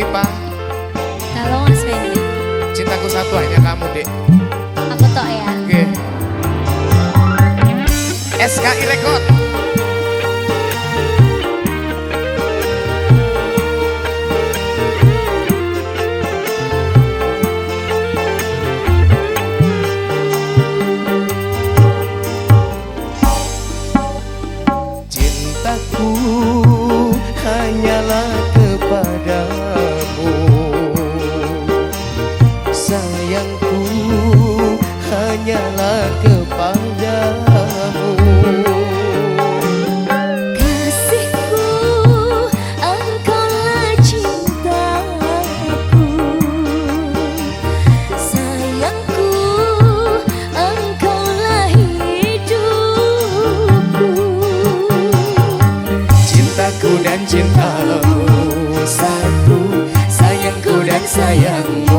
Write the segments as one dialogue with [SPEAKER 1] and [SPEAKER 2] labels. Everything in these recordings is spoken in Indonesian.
[SPEAKER 1] Dipa Kalau Mas Fendi. Cintaku satu hanya kamu dek
[SPEAKER 2] Aku tok ya.
[SPEAKER 1] Oke. Okay. SKI Record. Cintaku hanya hanyalah kepadamu
[SPEAKER 2] Kasihku, engkaulah cintaku. Sayangku, engkaulah hidupku.
[SPEAKER 1] Cintaku dan cintamu satu Sayangku dan sayangmu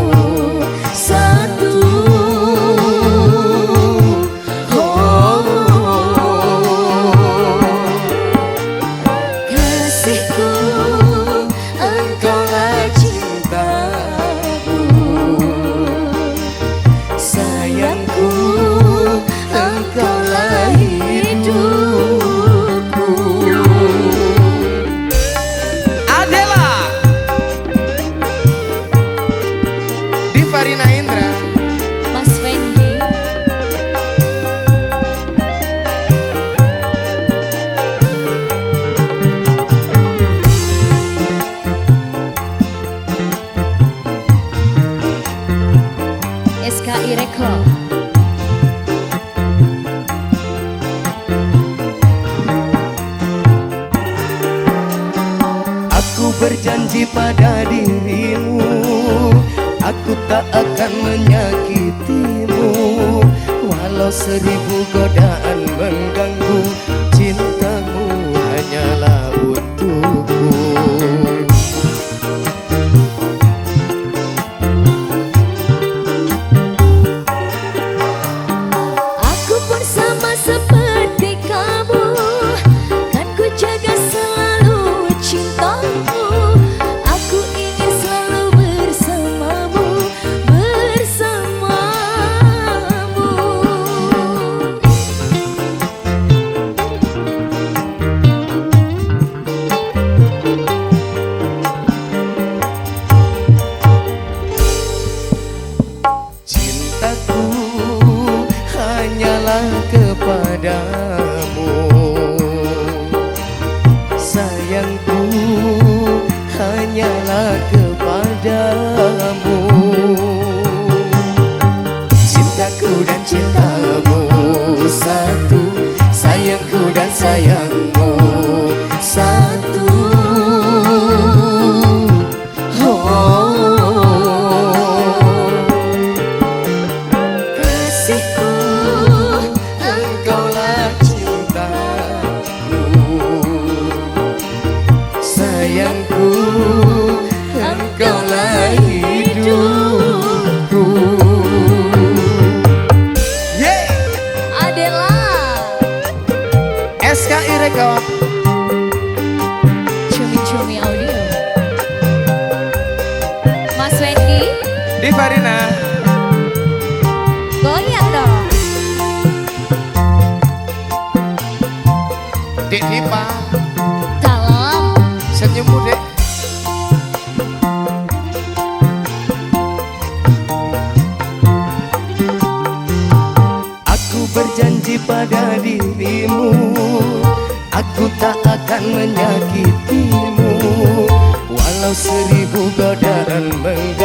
[SPEAKER 1] Divarina Indra
[SPEAKER 2] Mas Wendy. SKI Record.
[SPEAKER 1] Aku berjanji pada dirimu Aku tak akan menyakitimu. Walau seribu godaan Cintaku hanyalah kepadamu. Sayangku hanyalah kepadamu. Cintaku dan cintamu satu Sayangku dan sayangmu Sayangku Engkaulah hidupku. Yeay!
[SPEAKER 2] Adela.
[SPEAKER 1] SKI Record.
[SPEAKER 2] Cumi-cumi audio. Mas Wendy.
[SPEAKER 1] Divarina
[SPEAKER 2] Goyang dong.
[SPEAKER 1] Dek Dipa Senyummu dek Aku berjanji pada dirimu Aku tak akan menyakitimu. Walau seribu godaan mengganggu